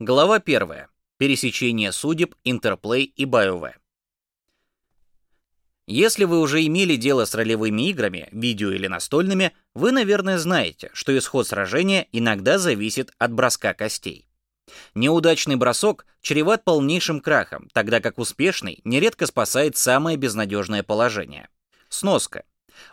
Глава 1. Пересечение судеб, Интерплей и BioWare. Если вы уже имели дело с ролевыми играми, видео или настольными, вы, наверное, знаете, что исход сражения иногда зависит от броска костей. Неудачный бросок чреват полнейшим крахом, тогда как успешный нередко спасает самое безнадежное положение. Сноска.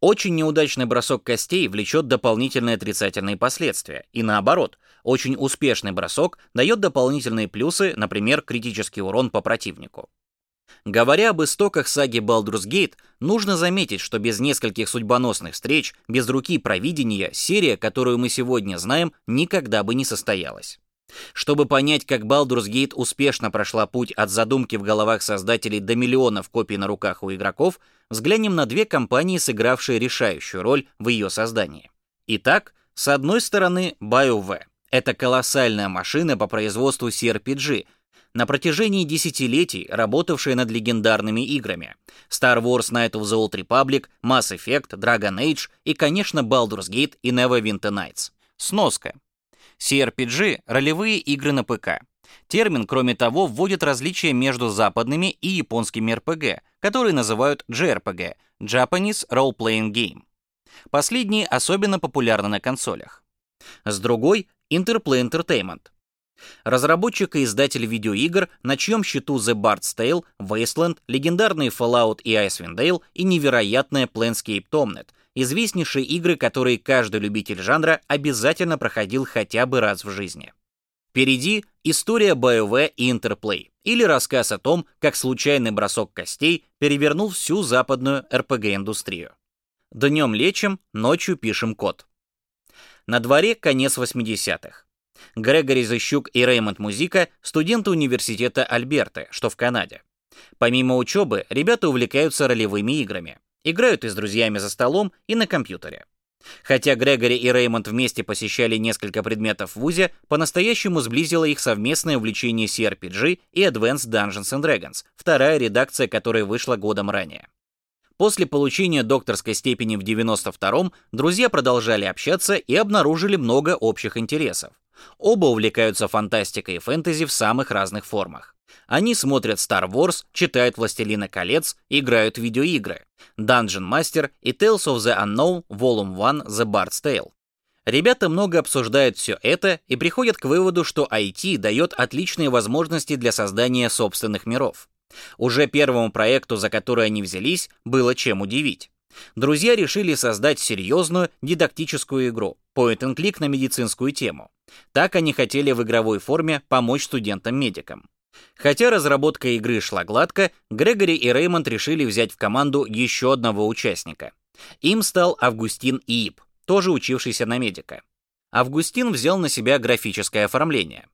Очень неудачный бросок костей влечет дополнительные отрицательные последствия, и наоборот, очень успешный бросок дает дополнительные плюсы, например, критический урон по противнику. Говоря об истоках саги Baldur's Gate, нужно заметить, что без нескольких судьбоносных встреч, без руки провидения, серия, которую мы сегодня знаем, никогда бы не состоялась. Чтобы понять, как Baldur's Gate успешно прошла путь от задумки в головах создателей до миллионов копий на руках у игроков, взглянем на две компании, сыгравшие решающую роль в ее создании. Итак, с одной стороны, BioWare. Это колоссальная машина по производству CRPG, на протяжении десятилетий работавшая над легендарными играми Star Wars Knight of the Old Republic, Mass Effect, Dragon Age и, конечно, Baldur's Gate и Neverwinter Nights. Сноска. CRPG — ролевые игры на ПК. Термин, кроме того, вводит различия между западными и японскими RPG, которые называют JRPG — Japanese Role Playing Game. Последние особенно популярны на консолях. С другой Interplay Entertainment. Разработчик и издатель видеоигр, на чьем счету The Bard's Tale, Wasteland, легендарные Fallout и Icewind Dale и невероятная Planescape Torment, известнейшие игры, которые каждый любитель жанра обязательно проходил хотя бы раз в жизни. Впереди история BioWare и Interplay, или рассказ о том, как случайный бросок костей перевернул всю западную RPG-индустрию. Днем лечим, ночью пишем код. На дворе конец 80-х. Грегори Защук и Реймонд Музика — студенты университета Альберты, что в Канаде. Помимо учебы, ребята увлекаются ролевыми играми. Играют и с друзьями за столом, и на компьютере. Хотя Грегори и Реймонд вместе посещали несколько предметов в ВУЗе, по-настоящему сблизило их совместное увлечение CRPG и Advanced Dungeons and Dragons, вторая редакция которой вышла годом ранее. После получения докторской степени в 92-м друзья продолжали общаться и обнаружили много общих интересов. Оба увлекаются фантастикой и фэнтези в самых разных формах. Они смотрят Star Wars, читают «Властелина колец», играют в видеоигры. Dungeon Master и Tales of the Unknown Volume 1 The Bard's Tale. Ребята много обсуждают все это и приходят к выводу, что IT дает отличные возможности для создания собственных миров. Уже первому проекту, за который они взялись, было чем удивить. Друзья решили создать серьезную дидактическую игру, point and click на медицинскую тему. Так они хотели в игровой форме помочь студентам-медикам. Хотя разработка игры шла гладко, Грегори и Реймонд решили взять в команду еще одного участника. Им стал Августин Иип, тоже учившийся на медика. Августин взял на себя графическое оформление.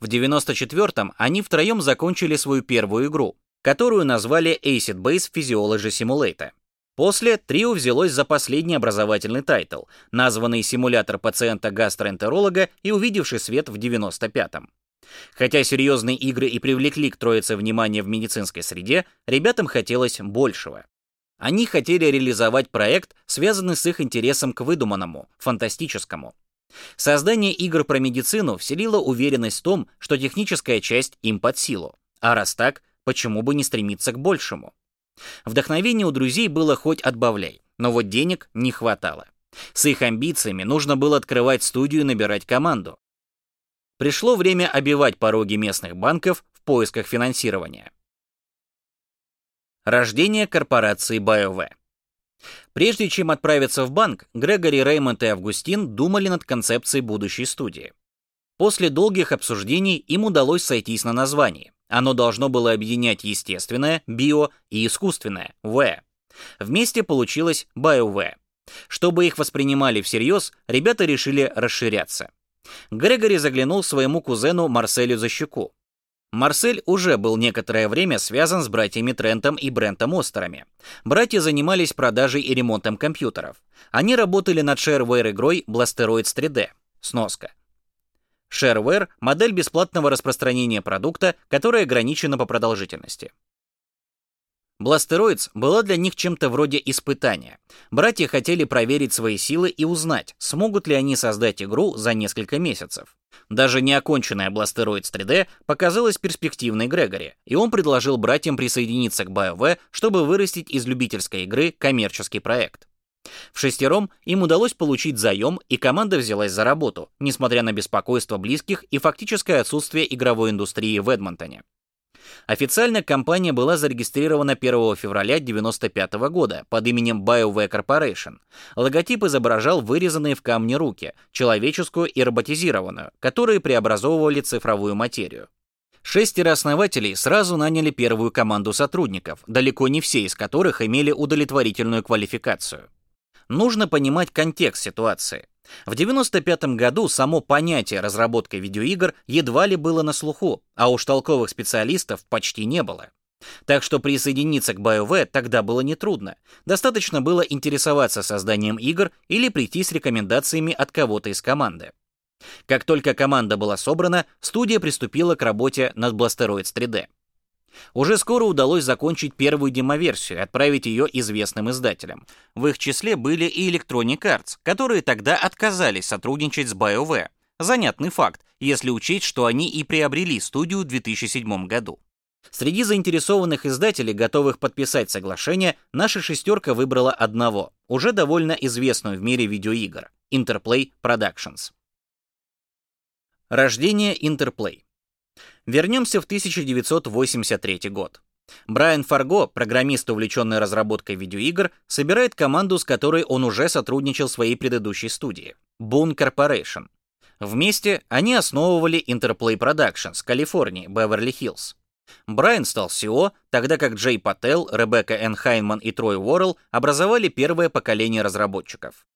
В 94-м они втроем закончили свою первую игру, которую назвали Acid Base Physiology Simulator. После трио взялось за последний образовательный тайтл, названный «Симулятор пациента-гастроэнтеролога» и увидевший свет в 95-м. Хотя серьезные игры и привлекли к троице внимание в медицинской среде, ребятам хотелось большего. Они хотели реализовать проект, связанный с их интересом к выдуманному, фантастическому. Создание игр про медицину вселило уверенность в том, что техническая часть им под силу. А раз так, почему бы не стремиться к большему? Вдохновение у друзей было хоть отбавляй, но вот денег не хватало. С их амбициями нужно было открывать студию и набирать команду. Пришло время обивать пороги местных банков в поисках финансирования. Рождение корпорации BioWare. Прежде чем отправиться в банк, Грегори, Реймонд и Августин думали над концепцией будущей студии. После долгих обсуждений им удалось сойтись на названии. Оно должно было объединять естественное, био и искусственное, В. Вместе получилось BioV. Чтобы их воспринимали всерьез, ребята решили расширяться. Грегори заглянул своему кузену Марселю за щеку. Марсель уже был некоторое время связан с братьями Трентом и Брентом Остерами. Братья занимались продажей и ремонтом компьютеров. Они работали над shareware-игрой Blasteroids 3D. Сноска. Shareware — модель бесплатного распространения продукта, которая ограничена по продолжительности. Blasteroids была для них чем-то вроде испытания. Братья хотели проверить свои силы и узнать, смогут ли они создать игру за несколько месяцев. Даже неоконченная Blasteroids 3D показалась перспективной Грегори, и он предложил братьям присоединиться к BioWare, чтобы вырастить из любительской игры коммерческий проект. В шестером им удалось получить заем, и команда взялась за работу, несмотря на беспокойство близких и фактическое отсутствие игровой индустрии в Эдмонтоне. Официально компания была зарегистрирована 1 февраля 1995 года под именем BioWare Corporation. Логотип изображал вырезанные в камне руки, человеческую и роботизированную, которые преобразовывали цифровую материю. Шестеро основателей сразу наняли первую команду сотрудников, далеко не все из которых имели удовлетворительную квалификацию. Нужно понимать контекст ситуации. В 95 году само понятие разработка видеоигр едва ли было на слуху, а уж толковых специалистов почти не было. Так что присоединиться к BioWare тогда было нетрудно. Достаточно было интересоваться созданием игр или прийти с рекомендациями от кого-то из команды. Как только команда была собрана, студия приступила к работе над Blasteroids 3D. Уже скоро удалось закончить первую демоверсию и отправить ее известным издателям. В их числе были и Electronic Arts, которые тогда отказались сотрудничать с BioWare. Занятный факт, если учесть, что они и приобрели студию в 2007 году. Среди заинтересованных издателей, готовых подписать соглашение, наша шестерка выбрала одного, уже довольно известную в мире видеоигр — Interplay Productions. Рождение Interplay Вернемся в 1983 год. Брайан Фарго, программист, увлеченный разработкой видеоигр, собирает команду, с которой он уже сотрудничал в своей предыдущей студии — Boon Corporation. Вместе они основывали Interplay Productions, Калифорнии, Беверли-Хиллз. Брайан стал CEO, тогда как Джей Паттел, Ребекка Н. Хайнман и Трой Уоррелл образовали первое поколение разработчиков.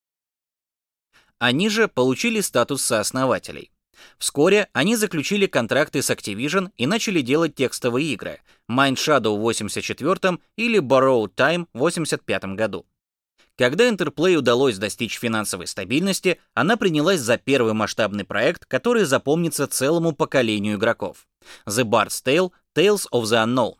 Они же получили статус сооснователей. Вскоре они заключили контракты с Activision и начали делать текстовые игры Mind Shadow в 84 или Borrowed Time в 85 году. Когда Interplay удалось достичь финансовой стабильности, она принялась за первый масштабный проект, который запомнится целому поколению игроков — The Bard's Tale — Tales of the Unknown.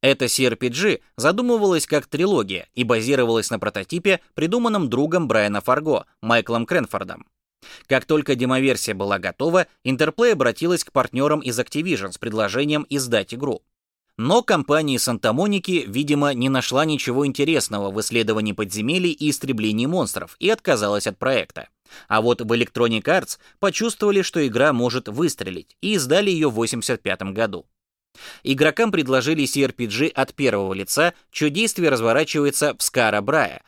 Эта CRPG задумывалась как трилогия и базировалась на прототипе, придуманном другом Брайана Фарго, Майклом Кренфордом. Как только демоверсия была готова, Interplay обратилась к партнерам из Activision с предложением издать игру. Но компания Санта-Моники, видимо, не нашла ничего интересного в исследовании подземелий и истреблении монстров и отказалась от проекта. А вот в Electronic Arts почувствовали, что игра может выстрелить, и издали ее в 1985 году. Игрокам предложили CRPG от первого лица, чье действие разворачивается в Скара-Брая,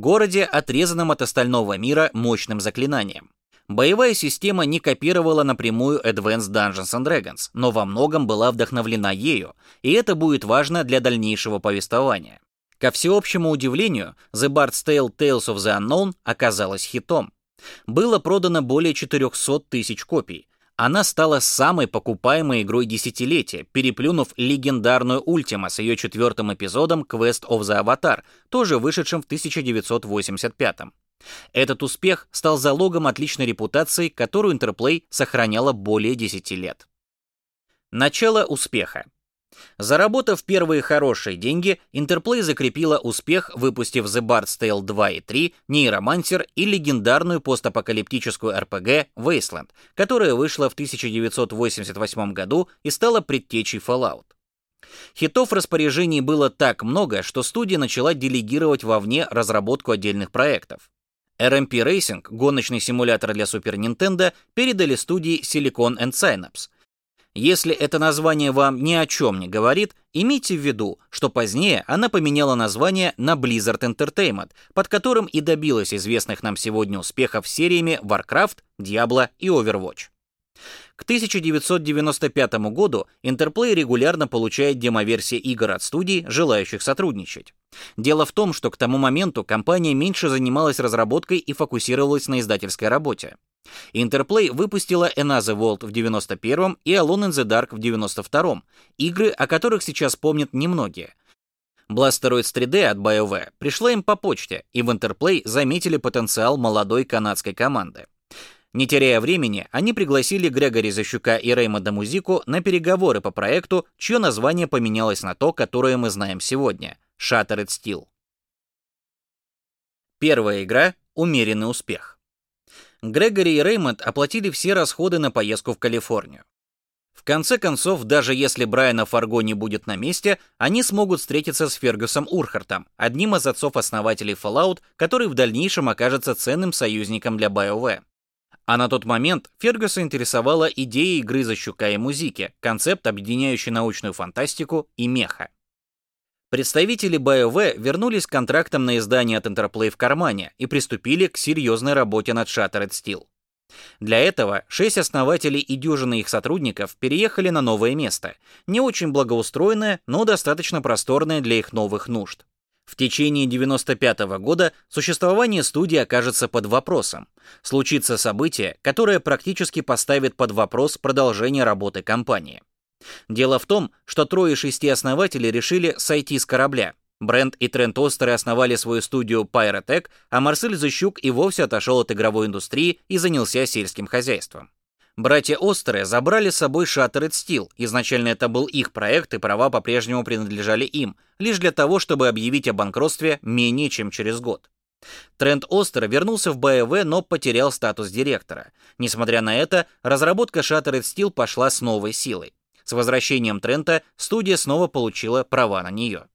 городе, отрезанном от остального мира мощным заклинанием. Боевая система не копировала напрямую Advanced Dungeons and Dragons, но во многом была вдохновлена ею, и это будет важно для дальнейшего повествования. Ко всеобщему удивлению, The Bard's Tale Tales of the Unknown оказалась хитом. Было продано более 400 тысяч копий. Она стала самой покупаемой игрой десятилетия, переплюнув легендарную Ultima с ее четвертым эпизодом Quest of the Avatar, тоже вышедшим в 1985 -м. Этот успех стал залогом отличной репутации, которую Interplay сохраняла более 10 лет. Начало успеха. Заработав первые хорошие деньги, Interplay закрепила успех, выпустив The Bard's Tale 2 и 3, Нейромантер и легендарную постапокалиптическую RPG Wasteland, которая вышла в 1988 году и стала предтечей Fallout. Хитов в распоряжении было так много, что студия начала делегировать вовне разработку отдельных проектов. RMP Racing, гоночный симулятор для Super Nintendo, передали студии Silicon and Synapse. Если это название вам ни о чем не говорит, имейте в виду, что позднее она поменяла название на Blizzard Entertainment, под которым и добилась известных нам сегодня успехов сериями Warcraft, Diablo и Overwatch. К 1995 году Interplay регулярно получает демоверсии игр от студий, желающих сотрудничать. Дело в том, что к тому моменту компания меньше занималась разработкой и фокусировалась на издательской работе. Interplay выпустила Another World в 91 и Alone in the Dark в 92 игры, о которых сейчас помнят немногие. Blasteroids 3D от BioWare пришла им по почте, и в Interplay заметили потенциал молодой канадской команды. Не теряя времени, они пригласили Грегори Защука и Реймонда Музику на переговоры по проекту, чье название поменялось на то, которое мы знаем сегодня — Shattered Steel. Первая игра — умеренный успех. Грегори и Реймонд оплатили все расходы на поездку в Калифорнию. В конце концов, даже если Брайана Фарго не будет на месте, они смогут встретиться с Фергюсом Урхартом, одним из отцов-основателей Fallout, который в дальнейшем окажется ценным союзником для BioWare. А на тот момент Фергюса интересовала идея игры за щука и музыки, концепт, объединяющий научную фантастику и меха. Представители BioWare вернулись к контрактам на издание от Interplay в кармане и приступили к серьезной работе над Shattered Steel. Для этого шесть основателей и дюжина их сотрудников переехали на новое место, не очень благоустроенное, но достаточно просторное для их новых нужд. В течение 95 -го года существование студии окажется под вопросом. Случится событие, которое практически поставит под вопрос продолжение работы компании. Дело в том, что трое шести основателей решили сойти с корабля. Брент и Трент Остеры основали свою студию Pyrotech, а Марсель Защук и вовсе отошел от игровой индустрии и занялся сельским хозяйством. Братья Остеры забрали с собой Shattered Steel. Изначально это был их проект, и права по-прежнему принадлежали им, лишь для того, чтобы объявить о банкротстве менее чем через год. Трент Остер вернулся в БЭВ, но потерял статус директора. Несмотря на это, разработка Shattered Steel пошла с новой силой. С возвращением Трента студия снова получила права на нее.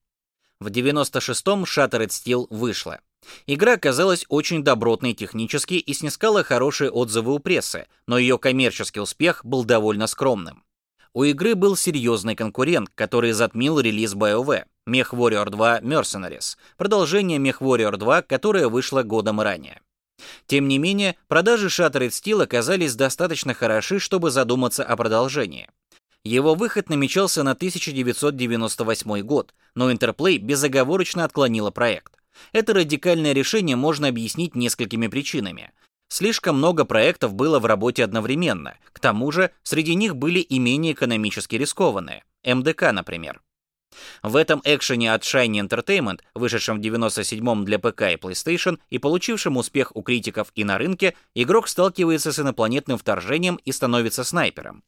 В 96-м Shattered Steel вышла. Игра оказалась очень добротной технически и снискала хорошие отзывы у прессы, но ее коммерческий успех был довольно скромным. У игры был серьезный конкурент, который затмил релиз BioWare — MechWarrior 2 Mercenaries, продолжение MechWarrior 2, которое вышло годом ранее. Тем не менее, продажи Shattered Steel оказались достаточно хороши, чтобы задуматься о продолжении. Его выход намечался на 1998 год, но Interplay безоговорочно отклонила проект. Это радикальное решение можно объяснить несколькими причинами. Слишком много проектов было в работе одновременно. К тому же, среди них были и менее экономически рискованные. МДК, например. В этом экшене от Shiny Entertainment, вышедшем в 97-м для ПК и PlayStation и получившем успех у критиков и на рынке, игрок сталкивается с инопланетным вторжением и становится снайпером.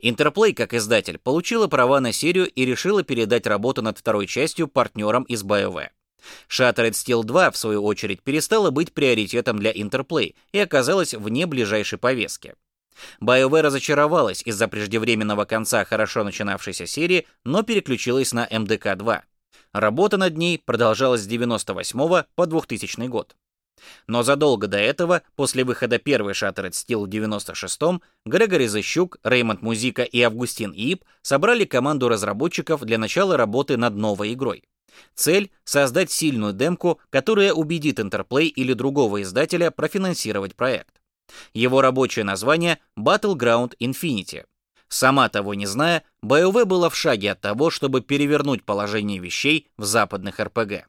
Interplay, как издатель, получила права на серию и решила передать работу над второй частью партнерам из BioWare. Shattered Steel 2, в свою очередь, перестала быть приоритетом для Interplay и оказалась вне ближайшей повестки. BioWare разочаровалась из-за преждевременного конца хорошо начинавшейся серии, но переключилась на MDK-2. Работа над ней продолжалась с 98 по 2000 год. Но задолго до этого, после выхода первой Shattered Steel в 96-м, Грегори Защук, Реймонд Музика и Августин Ип собрали команду разработчиков для начала работы над новой игрой. Цель — создать сильную демку, которая убедит Interplay или другого издателя профинансировать проект. Его рабочее название — Battleground Infinity. Сама того не зная, BioWare была в шаге от того, чтобы перевернуть положение вещей в западных РПГ.